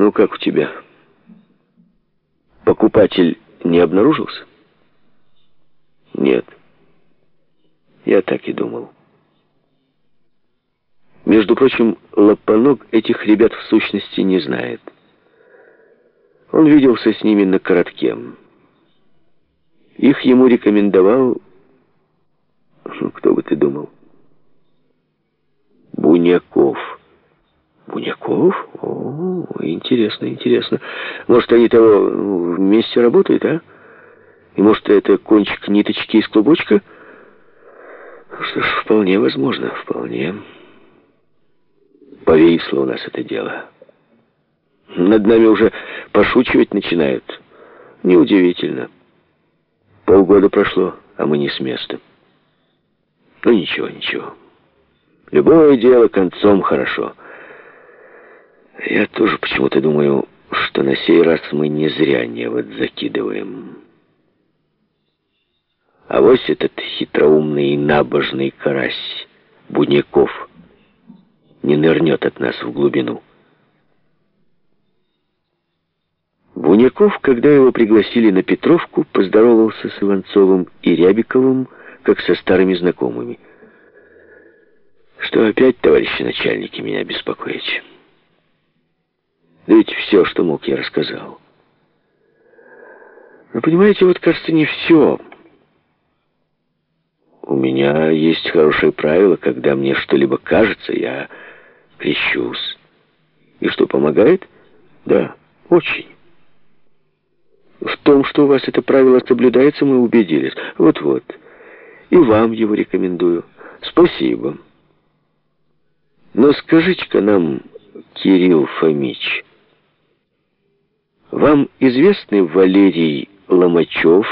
Ну, как у тебя? Покупатель не обнаружился? Нет. Я так и думал. Между прочим, Лопанок этих ребят в сущности не знает. Он виделся с ними на коротке. Их ему рекомендовал... Ну, кто бы ты думал? Буняков. Буняков? О, интересно, интересно. Может, они того ну, вместе работают, а? И может, это кончик ниточки из клубочка? Что ж, вполне возможно, вполне. Повисло у нас это дело. Над нами уже пошучивать начинают. Неудивительно. Полгода прошло, а мы не с места. Ну, ничего, ничего. Любое дело концом хорошо. Я тоже почему-то думаю, что на сей раз мы не зря невод закидываем. А вот этот хитроумный и набожный карась Буняков не нырнет от нас в глубину. Буняков, когда его пригласили на Петровку, поздоровался с Иванцовым и Рябиковым, как со старыми знакомыми. Что опять, товарищи начальники, меня беспокоите? Ведь все, что мог, я рассказал. Но понимаете, вот, кажется, не все. У меня есть хорошее правило, когда мне что-либо кажется, я крещусь. И что, помогает? Да, очень. В том, что у вас это правило соблюдается, мы убедились. Вот-вот. И вам его рекомендую. Спасибо. Но скажите-ка нам, Кирилл Фомич, вам известны Валерий Ломачев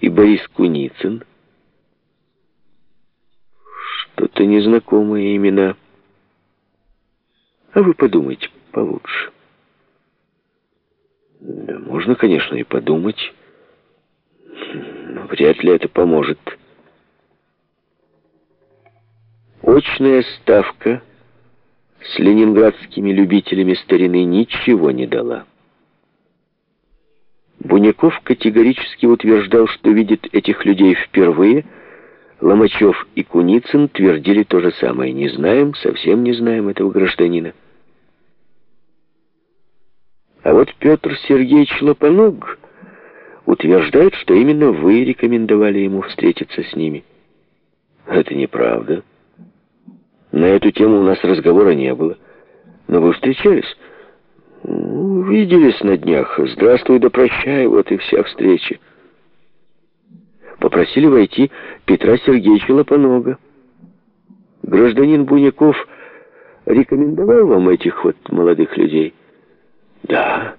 и Борис Куницын? Что-то незнакомые имена. А вы подумайте получше. Да, можно, конечно, и подумать. Но вряд ли это поможет. Очная ставка с ленинградскими любителями старины ничего не дала. Буняков категорически утверждал, что видит этих людей впервые. Ломачев и Куницын твердили то же самое. Не знаем, совсем не знаем этого гражданина. А вот Петр Сергеевич Лопаног утверждает, что именно вы рекомендовали ему встретиться с ними. Это неправда. На эту тему у нас разговора не было. Но вы встречались? Виделись на днях. Здравствуй да прощай, вот и вся встреча. Попросили войти Петра Сергеевича Лопанога. Гражданин Буняков рекомендовал вам этих вот молодых людей? Да.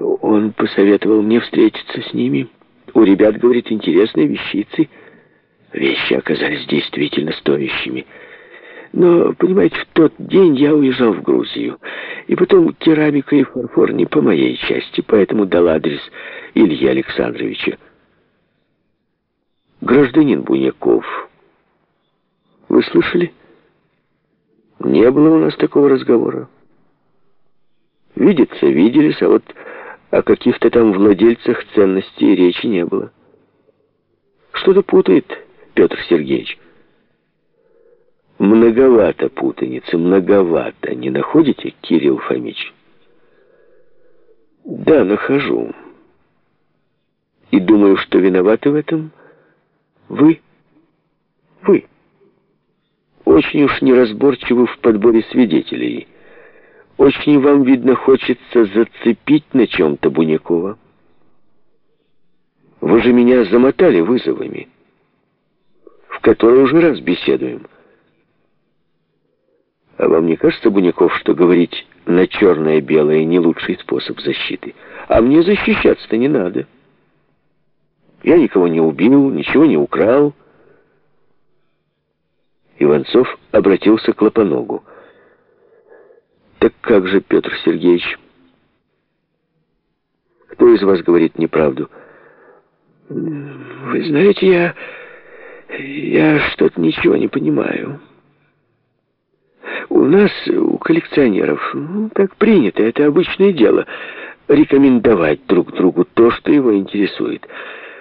Он посоветовал мне встретиться с ними. У ребят, говорит, интересные вещицы. Вещи оказались действительно стоящими. Но, понимаете, в тот день я уезжал в Грузию. И потом керамика и фарфор не по моей части, поэтому дал адрес Ильи Александровича. Гражданин Буняков, вы слышали? Не было у нас такого разговора. Видеться виделись, а вот о каких-то там владельцах ценностей речи не было. Что-то путает Петр Сергеевич. Многовато путаницы, многовато. Не находите, Кирилл Фомич? Да, нахожу. И думаю, что виноваты в этом вы. Вы. Очень уж неразборчивы в подборе свидетелей. Очень вам, видно, хочется зацепить на чем-то Бунякова. Вы же меня замотали вызовами, в которые уже раз беседуем. А вам не кажется, Буняков, что говорить на черное-белое не лучший способ защиты? А мне защищаться-то не надо. Я никого не убил, ничего не украл. Иванцов обратился к Лопоногу. Так как же, Петр Сергеевич? Кто из вас говорит неправду? Вы знаете, я... Я что-то ничего не понимаю. У нас, у коллекционеров. Ну, так принято, это обычное дело. Рекомендовать друг другу то, что его интересует.